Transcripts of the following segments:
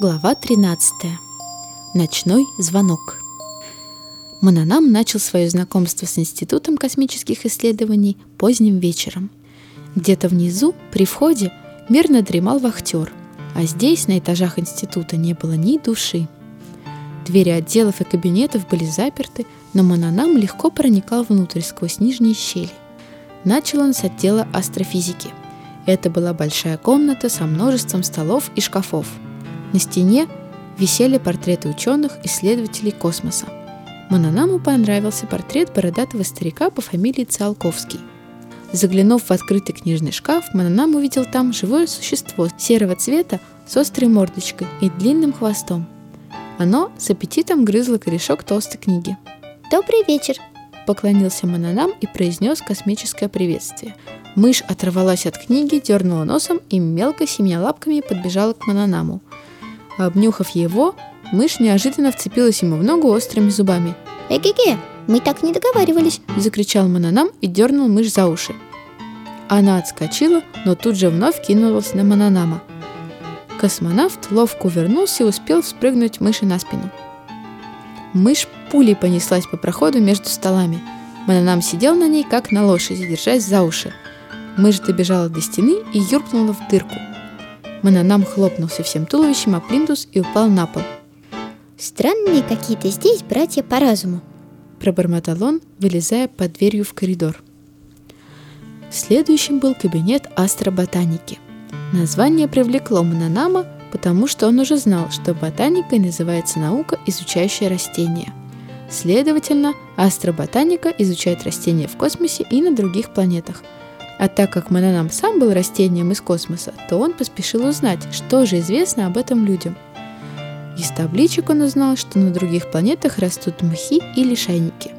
Глава 13. Ночной звонок. Мананам начал свое знакомство с Институтом космических исследований поздним вечером. Где-то внизу, при входе, мирно дремал вахтер, а здесь, на этажах института, не было ни души. Двери отделов и кабинетов были заперты, но Мананам легко проникал внутрь сквозь нижние щели. Начал он с отдела астрофизики. Это была большая комната со множеством столов и шкафов – на стене висели портреты ученых, исследователей космоса. Мананаму понравился портрет бородатого старика по фамилии Циолковский. Заглянув в открытый книжный шкаф, Мананам увидел там живое существо серого цвета с острой мордочкой и длинным хвостом. Оно с аппетитом грызло корешок толстой книги. «Добрый вечер!» – поклонился Мананам и произнес космическое приветствие. Мышь оторвалась от книги, дернула носом и мелко семья лапками подбежала к Мананаму – Обнюхав его, мышь неожиданно вцепилась ему в ногу острыми зубами. «Эге-ге, мы так не договаривались!» – закричал Мананам и дернул мышь за уши. Она отскочила, но тут же вновь кинулась на Мананама. Космонавт ловко увернулся и успел спрыгнуть мыши на спину. Мышь пулей понеслась по проходу между столами. Мананам сидел на ней, как на лошади, держась за уши. Мышь добежала до стены и юркнула в дырку – Мананам хлопнулся всем туловищем о плинтус и упал на пол. «Странные какие-то здесь братья по разуму», – пробормотал он, вылезая под дверью в коридор. Следующим был кабинет астроботаники. Название привлекло Мананама, потому что он уже знал, что ботаникой называется наука, изучающая растения. Следовательно, астроботаника изучает растения в космосе и на других планетах – а так как Мананам сам был растением из космоса, то он поспешил узнать, что же известно об этом людям. Из табличек он узнал, что на других планетах растут мхи и лишайники.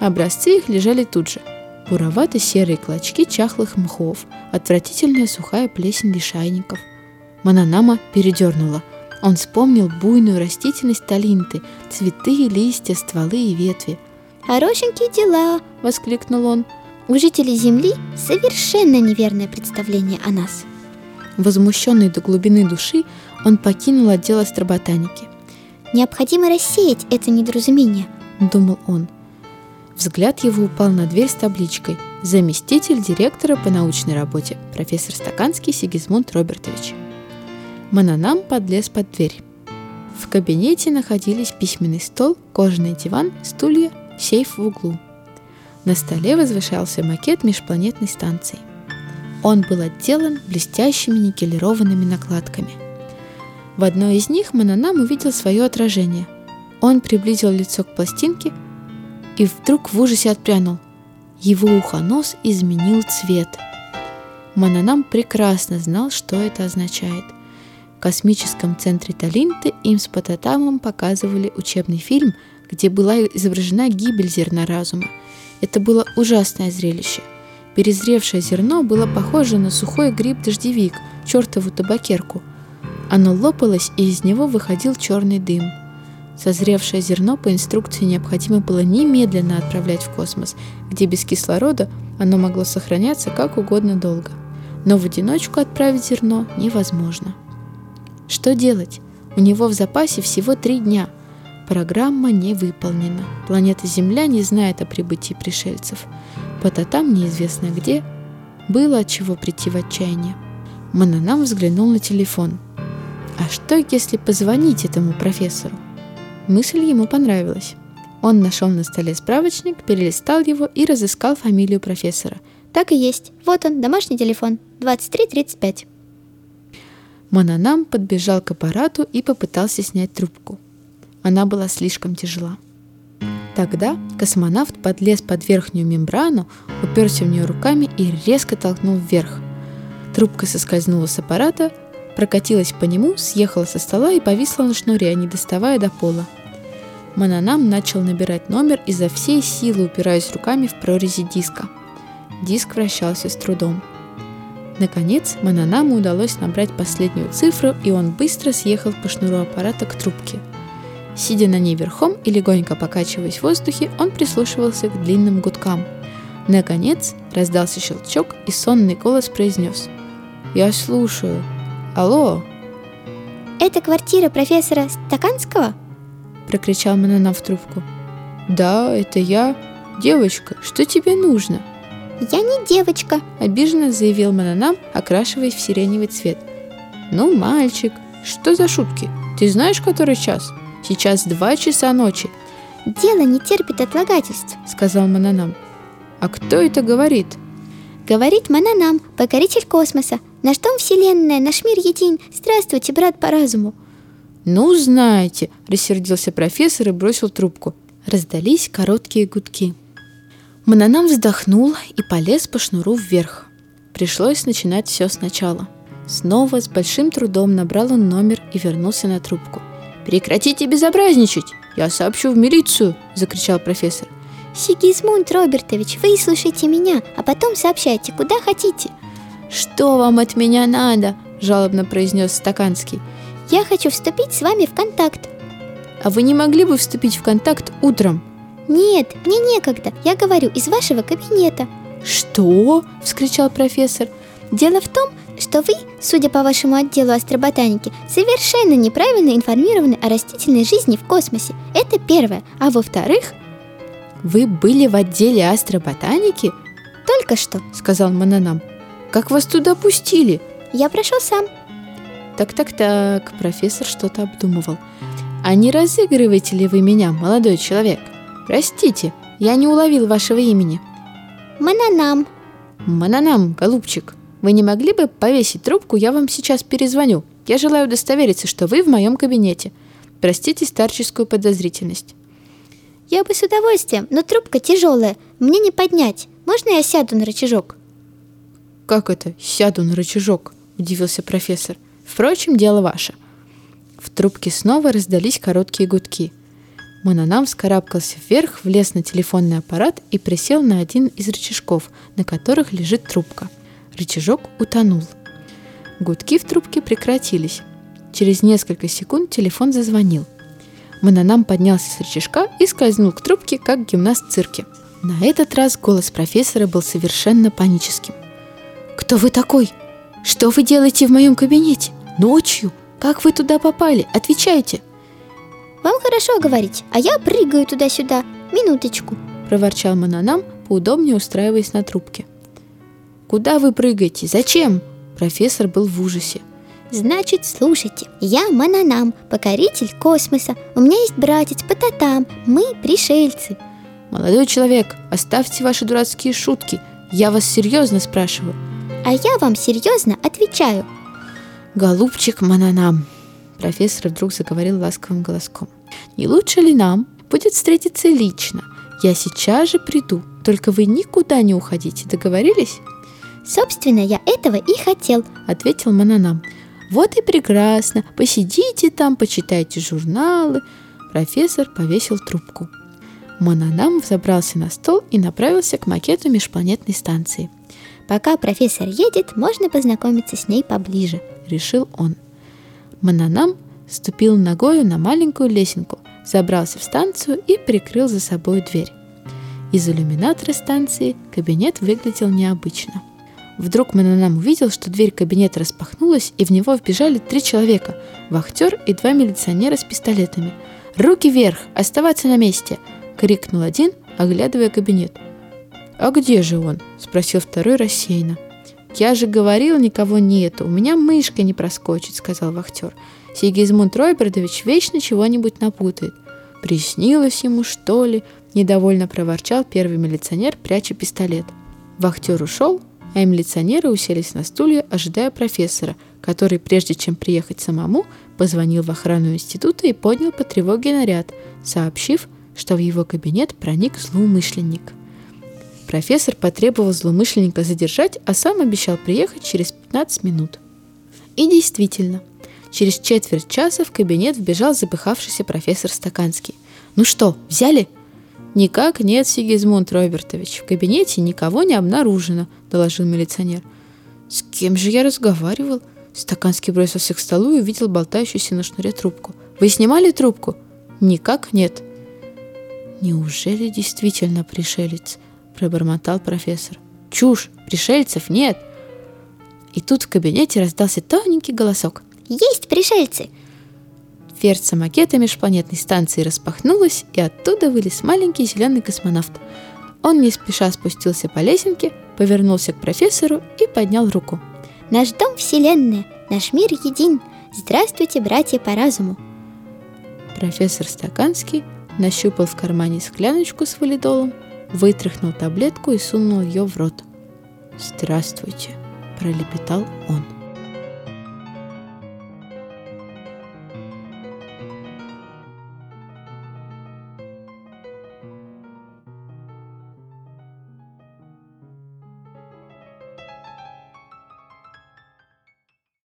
Образцы их лежали тут же. Буровато-серые клочки чахлых мхов, отвратительная сухая плесень лишайников. Мананама передернула. Он вспомнил буйную растительность Талинты, цветы, листья, стволы и ветви. «Хорошенькие дела!» – воскликнул он – у жителей Земли совершенно неверное представление о нас. Возмущенный до глубины души, он покинул отдел астроботаники. «Необходимо рассеять это недоразумение», — думал он. Взгляд его упал на дверь с табличкой «Заместитель директора по научной работе, профессор Стаканский Сигизмунд Робертович». Мананам подлез под дверь. В кабинете находились письменный стол, кожаный диван, стулья, сейф в углу — на столе возвышался макет межпланетной станции. Он был отделан блестящими никелированными накладками. В одной из них Мананам увидел свое отражение. Он приблизил лицо к пластинке и вдруг в ужасе отпрянул. Его ухонос изменил цвет. Мананам прекрасно знал, что это означает. В космическом центре Талинты им с Пататамом показывали учебный фильм, где была изображена гибель зерна разума – это было ужасное зрелище. Перезревшее зерно было похоже на сухой гриб-дождевик, чертову табакерку. Оно лопалось, и из него выходил черный дым. Созревшее зерно по инструкции необходимо было немедленно отправлять в космос, где без кислорода оно могло сохраняться как угодно долго. Но в одиночку отправить зерно невозможно. Что делать? У него в запасе всего три дня – Программа не выполнена. Планета Земля не знает о прибытии пришельцев. Потатам неизвестно где. Было от чего прийти в отчаяние. Мананам взглянул на телефон. А что, если позвонить этому профессору? Мысль ему понравилась. Он нашел на столе справочник, перелистал его и разыскал фамилию профессора. Так и есть. Вот он, домашний телефон. 2335. Мананам подбежал к аппарату и попытался снять трубку. Она была слишком тяжела. Тогда космонавт подлез под верхнюю мембрану, уперся в нее руками и резко толкнул вверх. Трубка соскользнула с аппарата, прокатилась по нему, съехала со стола и повисла на шнуре, не доставая до пола. Мананам начал набирать номер изо всей силы, упираясь руками в прорези диска. Диск вращался с трудом. Наконец, Мананаму удалось набрать последнюю цифру, и он быстро съехал по шнуру аппарата к трубке – Сидя на ней верхом и легонько покачиваясь в воздухе, он прислушивался к длинным гудкам. Наконец раздался щелчок, и сонный голос произнес «Я слушаю. Алло!» Это квартира профессора Стаканского? Прокричал Мананам в трубку. Да, это я. Девочка, что тебе нужно? Я не девочка, обиженно заявил Мананам, окрашиваясь в сиреневый цвет. Ну, мальчик, что за шутки? Ты знаешь, который час? Сейчас два часа ночи. Дело не терпит отлагательств, сказал Мананам. А кто это говорит? Говорит Мананам, покоритель космоса. Наш дом вселенная, наш мир един. Здравствуйте, брат по разуму. Ну, знаете, рассердился профессор и бросил трубку. Раздались короткие гудки. Мананам вздохнул и полез по шнуру вверх. Пришлось начинать все сначала. Снова с большим трудом набрал он номер и вернулся на трубку. «Прекратите безобразничать! Я сообщу в милицию!» – закричал профессор. «Сигизмунд Робертович, выслушайте меня, а потом сообщайте, куда хотите!» «Что вам от меня надо?» – жалобно произнес Стаканский. «Я хочу вступить с вами в контакт». «А вы не могли бы вступить в контакт утром?» «Нет, мне некогда. Я говорю из вашего кабинета». «Что?» – вскричал профессор. «Дело в том, что вы, судя по вашему отделу астроботаники, совершенно неправильно информированы о растительной жизни в космосе. Это первое. А во-вторых... Вы были в отделе астроботаники? Только что, сказал Мананам. Как вас туда пустили? Я прошел сам. Так-так-так, профессор что-то обдумывал. А не разыгрываете ли вы меня, молодой человек? Простите, я не уловил вашего имени. Мананам. Мананам, голубчик. Вы не могли бы повесить трубку, я вам сейчас перезвоню. Я желаю удостовериться, что вы в моем кабинете. Простите старческую подозрительность. Я бы с удовольствием, но трубка тяжелая, мне не поднять. Можно я сяду на рычажок? Как это сяду на рычажок? Удивился профессор. Впрочем, дело ваше. В трубке снова раздались короткие гудки. Мононам вскарабкался вверх, влез на телефонный аппарат и присел на один из рычажков, на которых лежит трубка – Рычажок утонул. Гудки в трубке прекратились. Через несколько секунд телефон зазвонил. Мононам поднялся с рычажка и скользнул к трубке, как гимнаст в цирке. На этот раз голос профессора был совершенно паническим. «Кто вы такой? Что вы делаете в моем кабинете? Ночью? Как вы туда попали? Отвечайте!» «Вам хорошо говорить, а я прыгаю туда-сюда. Минуточку!» – проворчал Мононам, поудобнее устраиваясь на трубке. Куда вы прыгаете? Зачем? Профессор был в ужасе. Значит, слушайте, я Мананам, покоритель космоса. У меня есть братец Пататам, мы пришельцы. Молодой человек, оставьте ваши дурацкие шутки. Я вас серьезно спрашиваю. А я вам серьезно отвечаю. Голубчик Мананам, профессор вдруг заговорил ласковым голоском. Не лучше ли нам будет встретиться лично? Я сейчас же приду, только вы никуда не уходите, договорились? Собственно, я этого и хотел, ответил Мананам. Вот и прекрасно. Посидите там, почитайте журналы. Профессор повесил трубку. Мананам забрался на стол и направился к макету межпланетной станции. Пока профессор едет, можно познакомиться с ней поближе, решил он. Мананам ступил ногою на маленькую лесенку, забрался в станцию и прикрыл за собой дверь. Из иллюминатора станции кабинет выглядел необычно. Вдруг Мананам увидел, что дверь кабинета распахнулась, и в него вбежали три человека – вахтер и два милиционера с пистолетами. «Руки вверх! Оставаться на месте!» – крикнул один, оглядывая кабинет. «А где же он?» – спросил второй рассеянно. «Я же говорил, никого нету, у меня мышка не проскочит», – сказал вахтер. «Сигизмунд Ройбердович вечно чего-нибудь напутает». «Приснилось ему, что ли?» – недовольно проворчал первый милиционер, пряча пистолет. Вахтер ушел, а милиционеры уселись на стулья, ожидая профессора, который, прежде чем приехать самому, позвонил в охрану института и поднял по тревоге наряд, сообщив, что в его кабинет проник злоумышленник. Профессор потребовал злоумышленника задержать, а сам обещал приехать через 15 минут. И действительно, через четверть часа в кабинет вбежал запыхавшийся профессор Стаканский. «Ну что, взяли?» «Никак нет, Сигизмунд Робертович. В кабинете никого не обнаружено», — доложил милиционер. «С кем же я разговаривал?» Стаканский бросился к столу и увидел болтающуюся на шнуре трубку. «Вы снимали трубку?» «Никак нет». «Неужели действительно пришелец?» – пробормотал профессор. «Чушь! Пришельцев нет!» И тут в кабинете раздался тоненький голосок. «Есть пришельцы!» Дверца макета межпланетной станции распахнулась, и оттуда вылез маленький зеленый космонавт. Он не спеша спустился по лесенке, повернулся к профессору и поднял руку. Наш дом – Вселенная, наш мир един. Здравствуйте, братья по разуму. Профессор Стаканский нащупал в кармане скляночку с валидолом, вытряхнул таблетку и сунул ее в рот. «Здравствуйте», – пролепетал он.